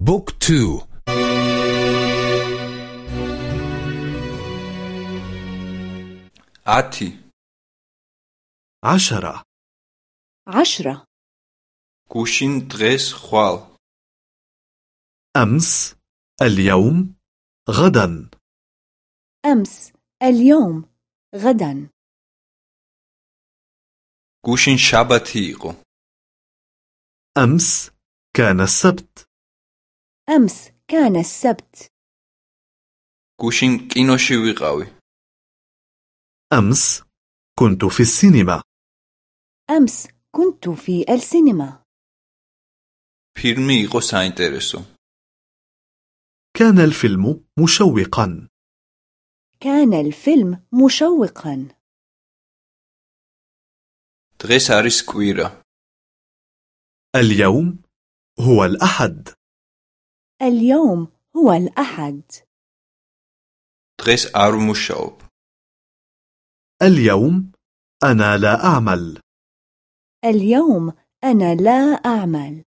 book two. ათი عشرة. عشرة. გუშინ დღეს ხვალ. أمس اليوم غدا. أمس اليوم غدا. გუშინ შაბათი أمس كان السبت. أمس كان السبت. გუშინ კინოში ვიყავი. أمس كنت في السينما. أمس كنت في السينما. ფილმი იყო საინტერესო كان الفيلم مشوقا. كان الفيلم مشوقا. دغيس أريس كويرا. اليوم هو الأحد. اليوم هو الأحد. اليوم أنا لا أعمل. اليوم أنا لا أعمل.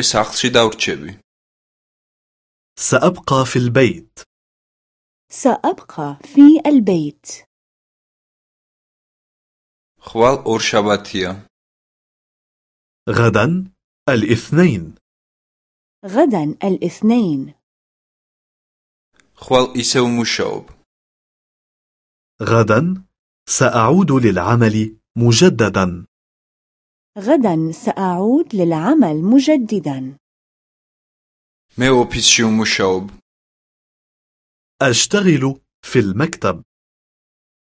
ساختشي داورچبي سأبقى في البيت. سأبقى في البيت. خوال أورشاباتيا غدا الاثنين. غدا الاثنين. خوال إسو مشاوب غدا سأعود للعمل مجددا. غدا سأعود للعمل مجددا. მე ოფისში ვმუშაობ أشتغل في المكتب.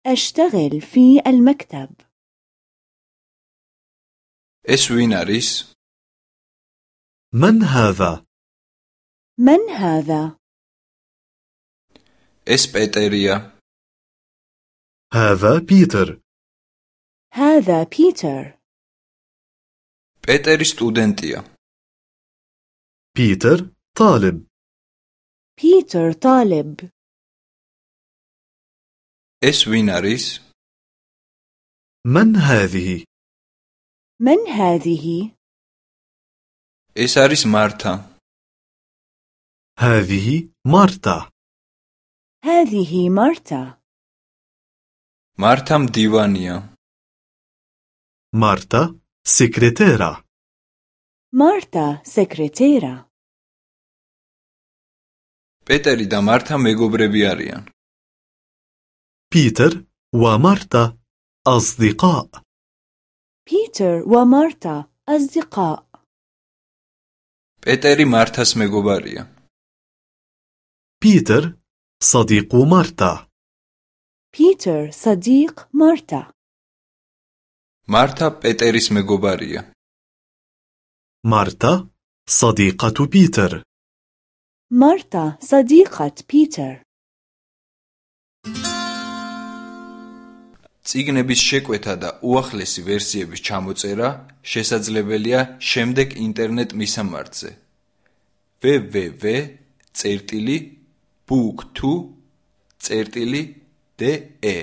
أشتغل في المكتب. ვინ არის من هذا؟ من هذا؟ ეს პეტერია؟ هذا بيتر. هذا بيتر. პეტერი სტუდენტია. بيتر طالب. بيتر طالب. ეს ვინ არის من هذه؟ من هذه؟ ეს არის მართა؟ هذه مارتا. هذه مارتا. მარტა მდივანია مارتا سكرتيرة مارتا سكرتيرة პეტრე და მარტა მეგობრები არიან بيتر ومارتا أصدقاء بيتر ومارتا أصدقاء პეტრე მარტას მეგობარია بيتر صديق مارتا بيتر صديق مارتا مارتا بيتريس ميغوباريا مارتا صديقة بيتر مارتا صديقة بيتر წიგნების შეკვეთა და უახლესი ვერსიების ჩამოწერა შესაძლებელია შემდეგ ინტერნეტ მისამართზე ბუქ თუ წერტილი დე ე.